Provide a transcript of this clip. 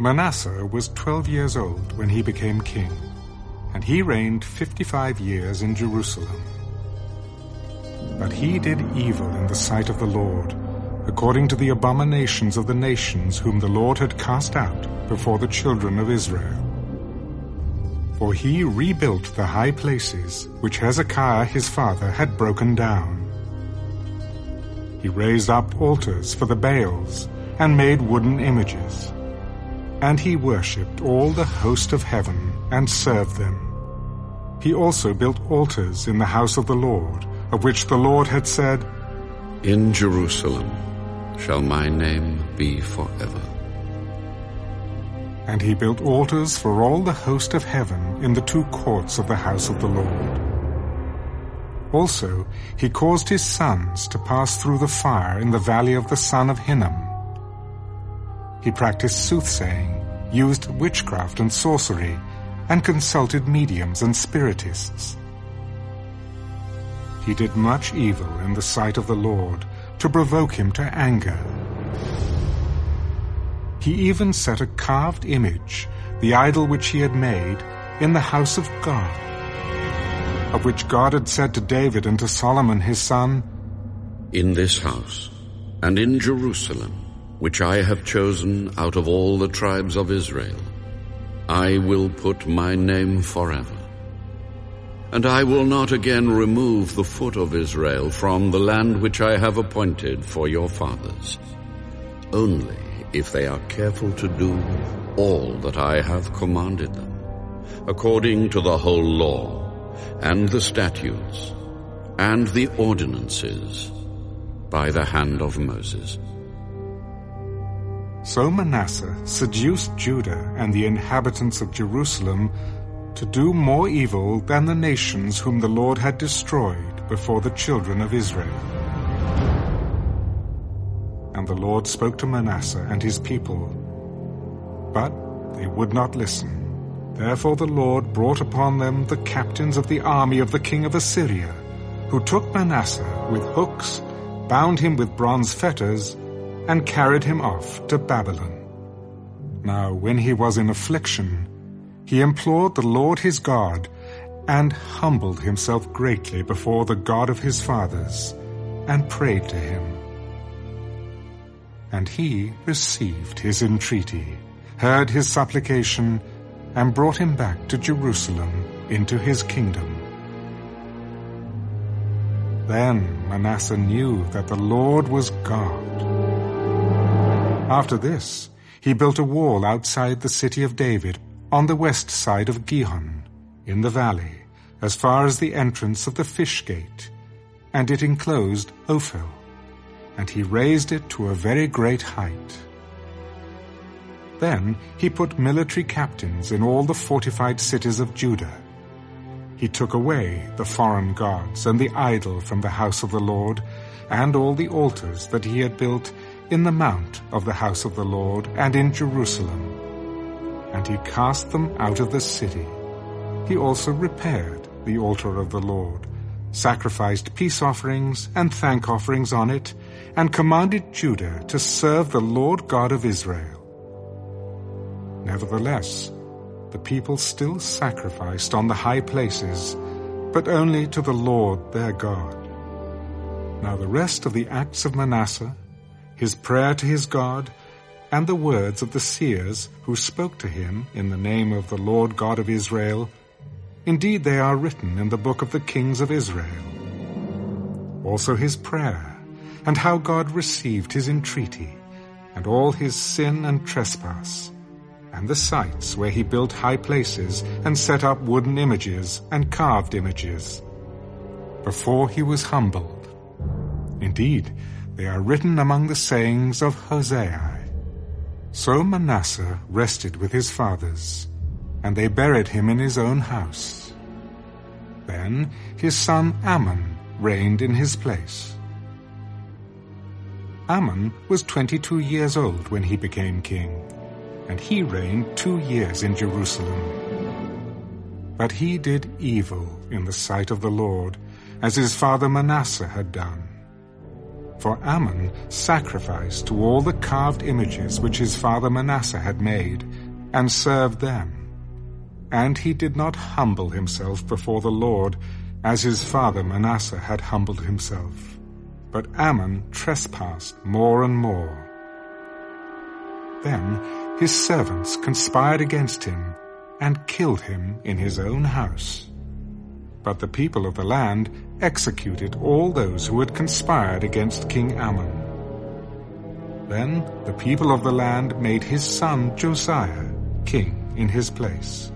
Manasseh was twelve years old when he became king, and he reigned fifty-five years in Jerusalem. But he did evil in the sight of the Lord, according to the abominations of the nations whom the Lord had cast out before the children of Israel. For he rebuilt the high places which Hezekiah his father had broken down. He raised up altars for the Baals and made wooden images. And he worshipped all the host of heaven and served them. He also built altars in the house of the Lord, of which the Lord had said, In Jerusalem shall my name be forever. And he built altars for all the host of heaven in the two courts of the house of the Lord. Also, he caused his sons to pass through the fire in the valley of the son of Hinnom, he practiced soothsaying, used witchcraft and sorcery, and consulted mediums and spiritists. He did much evil in the sight of the Lord to provoke him to anger. He even set a carved image, the idol which he had made, in the house of God, of which God had said to David and to Solomon his son, In this house and in Jerusalem which I have chosen out of all the tribes of Israel. I will put my name forever. And I will not again remove the foot of Israel from the land which I have appointed for your fathers, only if they are careful to do all that I have commanded them, according to the whole law, and the statutes, and the ordinances, by the hand of Moses. So Manasseh seduced Judah and the inhabitants of Jerusalem to do more evil than the nations whom the Lord had destroyed before the children of Israel. And the Lord spoke to Manasseh and his people, but they would not listen. Therefore the Lord brought upon them the captains of the army of the king of Assyria, who took Manasseh with hooks, bound him with bronze fetters, and carried him off to Babylon. Now when he was in affliction, he implored the Lord his God, and humbled himself greatly before the God of his fathers, and prayed to him. And he received his entreaty, heard his supplication, and brought him back to Jerusalem into his kingdom. Then Manasseh knew that the Lord was God. After this, he built a wall outside the city of David on the west side of Gihon, in the valley, as far as the entrance of the fish gate, and it enclosed Ophel, and he raised it to a very great height. Then he put military captains in all the fortified cities of Judah. He took away the foreign gods and the idol from the house of the Lord, and all the altars that he had built in the mount of the house of the Lord and in Jerusalem. And he cast them out of the city. He also repaired the altar of the Lord, sacrificed peace offerings and thank offerings on it, and commanded Judah to serve the Lord God of Israel. Nevertheless, the people still sacrificed on the high places, but only to the Lord their God. Now the rest of the acts of Manasseh, his prayer to his God, and the words of the seers who spoke to him in the name of the Lord God of Israel, indeed they are written in the book of the kings of Israel. Also his prayer, and how God received his entreaty, and all his sin and trespass, and the sites where he built high places and set up wooden images and carved images, before he was humbled. Indeed, they are written among the sayings of Hozai. So Manasseh rested with his fathers, and they buried him in his own house. Then his son Amon reigned in his place. Amon was twenty-two years old when he became king, and he reigned two years in Jerusalem. But he did evil in the sight of the Lord, as his father Manasseh had done. For Amon sacrificed to all the carved images which his father Manasseh had made, and served them. And he did not humble himself before the Lord, as his father Manasseh had humbled himself. But Amon trespassed more and more. Then his servants conspired against him, and killed him in his own house. But the people of the land executed all those who had conspired against King Amon. Then the people of the land made his son Josiah king in his place.